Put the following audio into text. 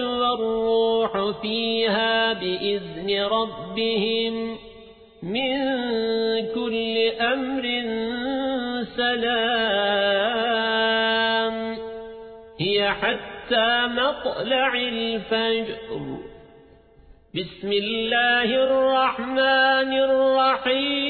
والروح فيها بإذن ربهم من كل أمر سلام. هي حتى مطلع الفجر. بسم الله الرحمن الرحيم.